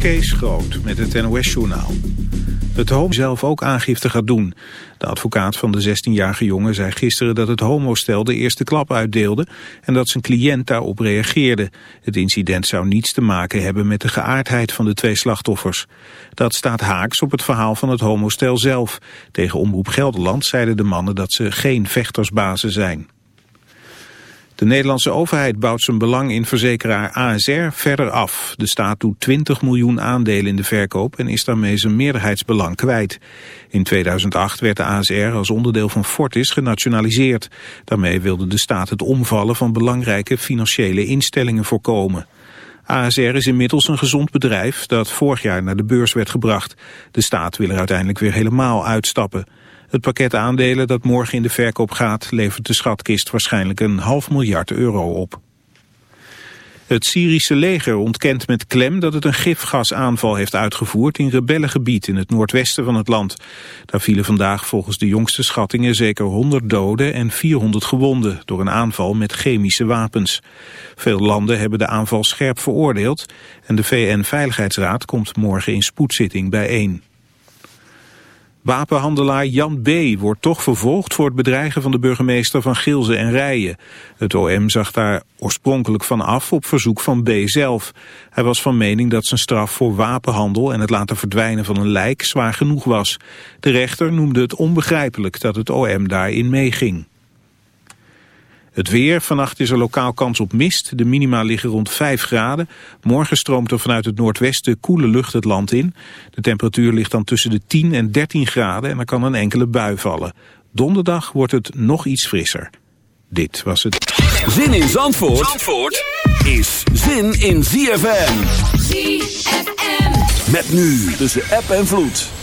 Kees Groot met het NOS-journaal. Het homo zelf ook aangifte gaat doen. De advocaat van de 16-jarige jongen zei gisteren dat het homostel de eerste klap uitdeelde en dat zijn cliënt daarop reageerde. Het incident zou niets te maken hebben met de geaardheid van de twee slachtoffers. Dat staat haaks op het verhaal van het homostel zelf. Tegen Omroep Gelderland zeiden de mannen dat ze geen vechtersbazen zijn. De Nederlandse overheid bouwt zijn belang in verzekeraar ASR verder af. De staat doet 20 miljoen aandelen in de verkoop en is daarmee zijn meerderheidsbelang kwijt. In 2008 werd de ASR als onderdeel van Fortis genationaliseerd. Daarmee wilde de staat het omvallen van belangrijke financiële instellingen voorkomen. ASR is inmiddels een gezond bedrijf dat vorig jaar naar de beurs werd gebracht. De staat wil er uiteindelijk weer helemaal uitstappen. Het pakket aandelen dat morgen in de verkoop gaat levert de schatkist waarschijnlijk een half miljard euro op. Het Syrische leger ontkent met klem dat het een gifgasaanval heeft uitgevoerd in rebellengebied in het noordwesten van het land. Daar vielen vandaag volgens de jongste schattingen zeker 100 doden en 400 gewonden door een aanval met chemische wapens. Veel landen hebben de aanval scherp veroordeeld en de VN-veiligheidsraad komt morgen in spoedzitting bijeen. Wapenhandelaar Jan B. wordt toch vervolgd voor het bedreigen van de burgemeester van Gilze en Rijen. Het OM zag daar oorspronkelijk van af op verzoek van B. zelf. Hij was van mening dat zijn straf voor wapenhandel en het laten verdwijnen van een lijk zwaar genoeg was. De rechter noemde het onbegrijpelijk dat het OM daarin meeging. Het weer, vannacht is er lokaal kans op mist. De minima liggen rond 5 graden. Morgen stroomt er vanuit het noordwesten koele lucht het land in. De temperatuur ligt dan tussen de 10 en 13 graden en er kan een enkele bui vallen. Donderdag wordt het nog iets frisser. Dit was het. Zin in Zandvoort, Zandvoort is zin in ZFM. ZFM. Met nu tussen app en vloed.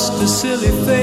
Don't get me wrong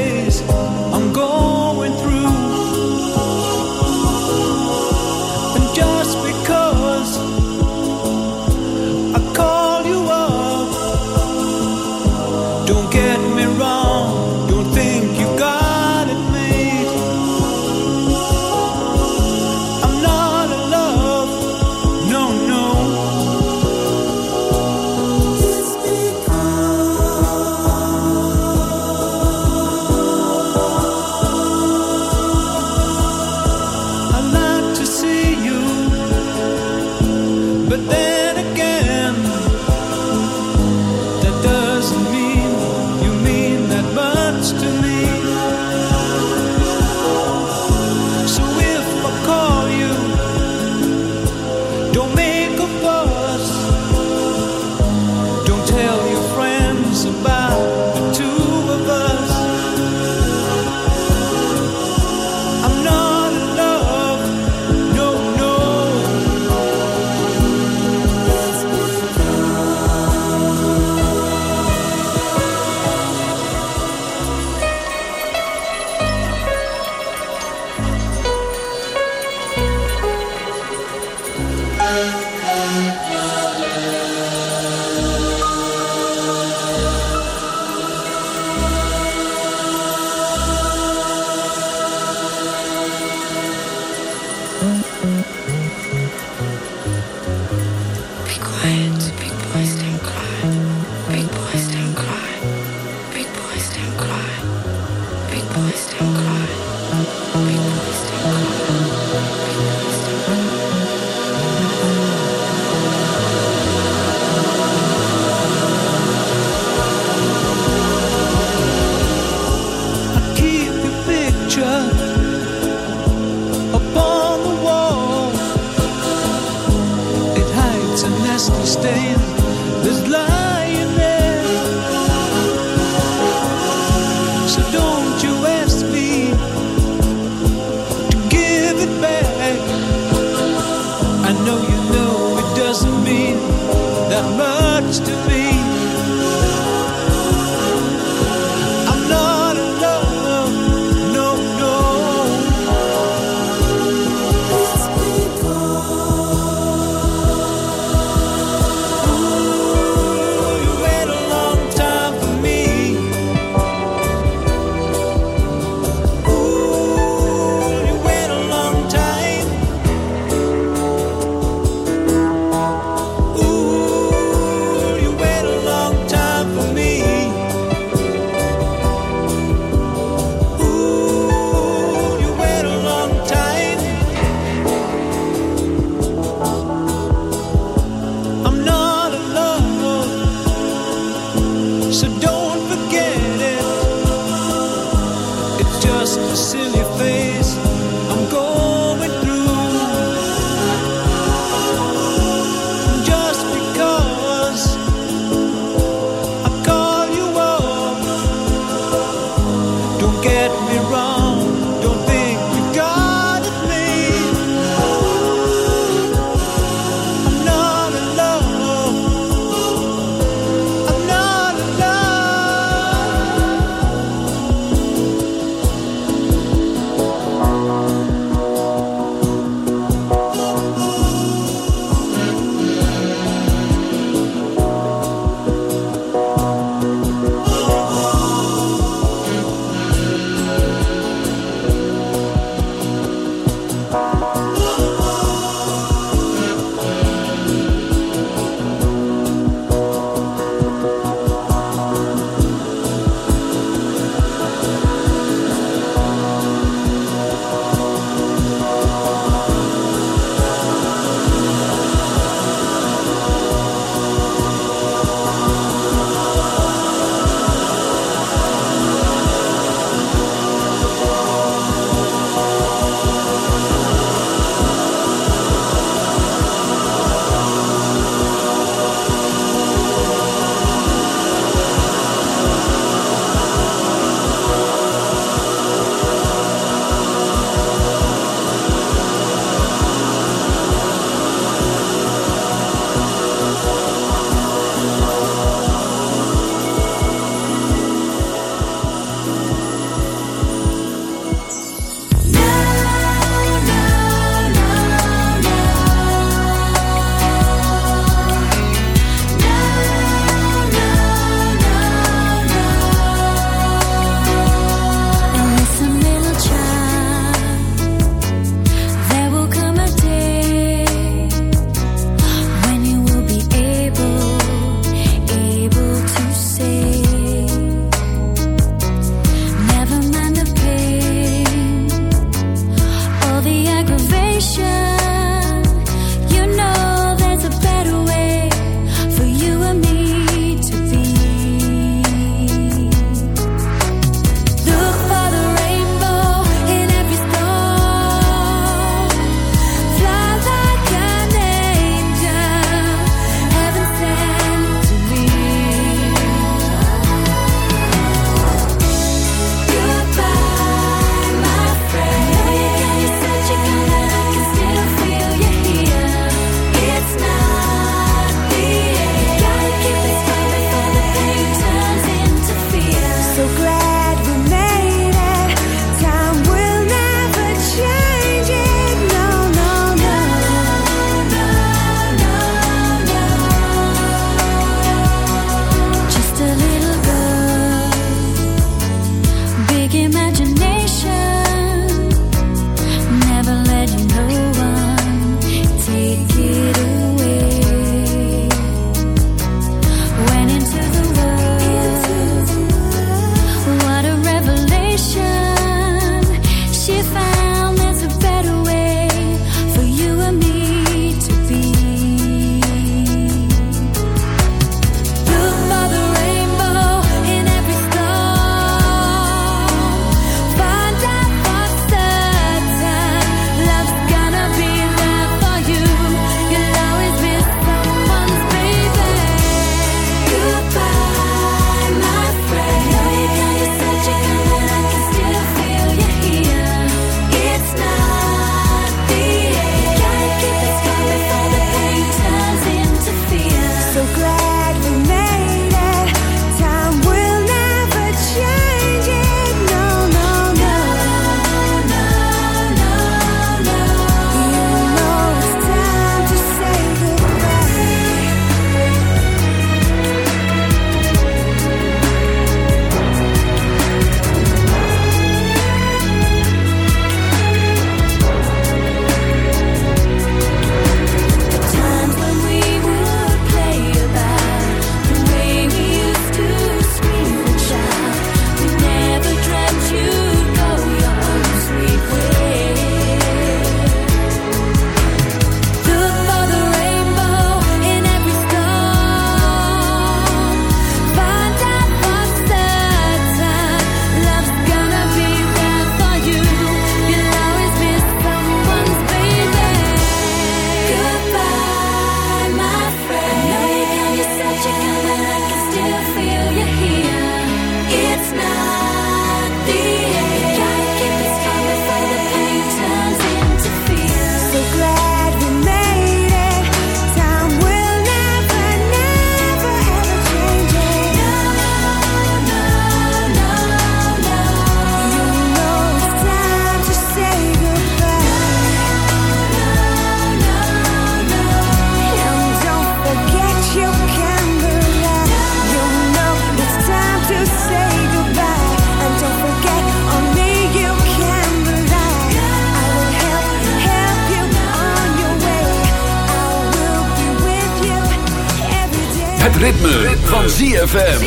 ZFM.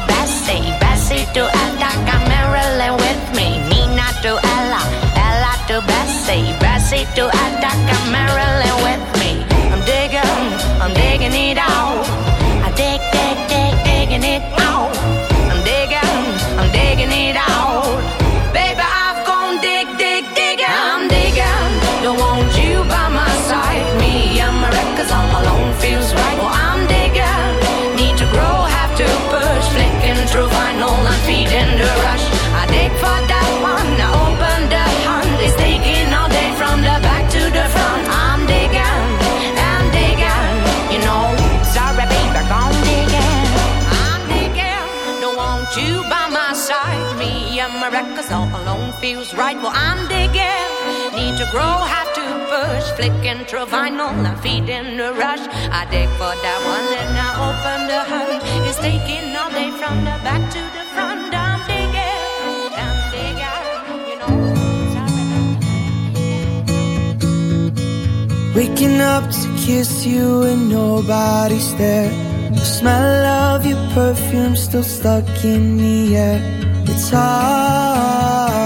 to Bessie, Bessie to Aretha, Marilyn with me. Nina to Ella, Ella to Bessie, Bessie to Aretha, Marilyn with me. Feels right. Well, I'm digging, need to grow, have to push. Flicking through vinyl and feeding the rush. I dig for that one and I open the hunt. It's taking all day from the back to the front. I'm digging, I'm digging, you know. Waking up to kiss you and nobody's there. The smell of your perfume still stuck in the air. It's hard.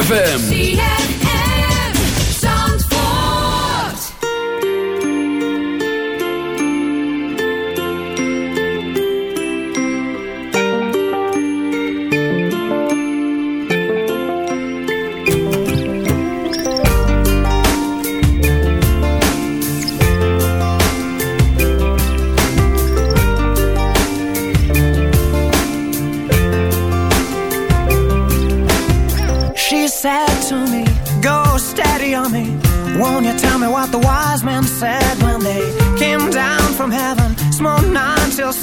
ZFM.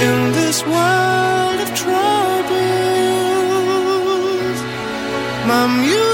in this world of troubles. My music.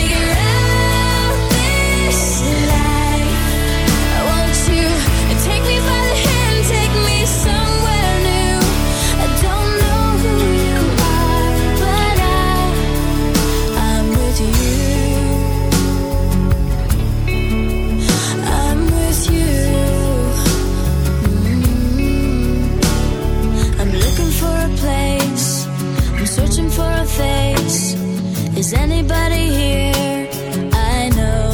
for a face. Is anybody here? I know.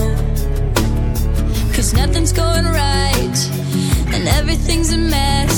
Cause nothing's going right, and everything's a mess.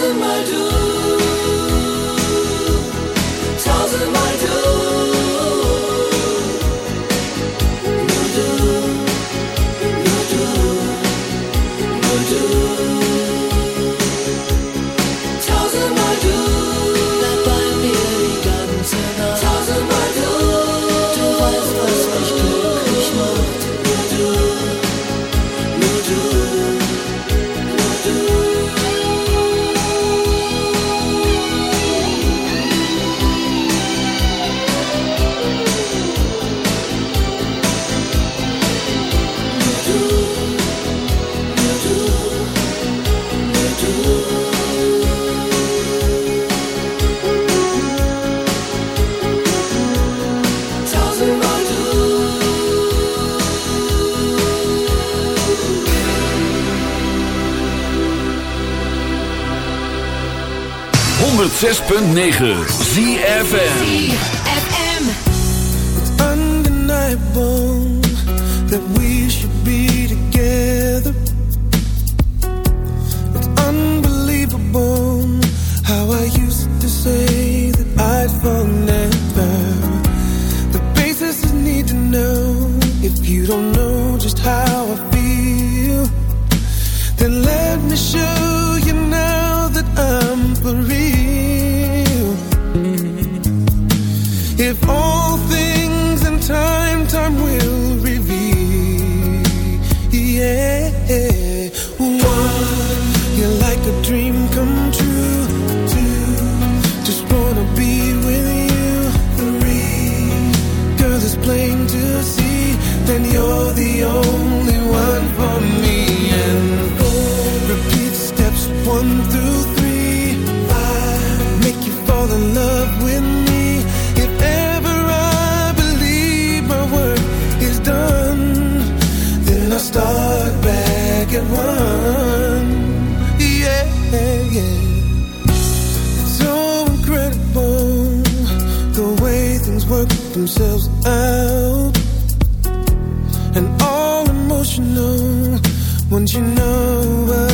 in my door. 106.9 ZFN then you're the only one for me. And repeat steps one through three. Five. Make you fall in love with me. If ever I believe my work is done, then I'll start back at one. Yeah, yeah. It's so incredible the way things work themselves out Don't you know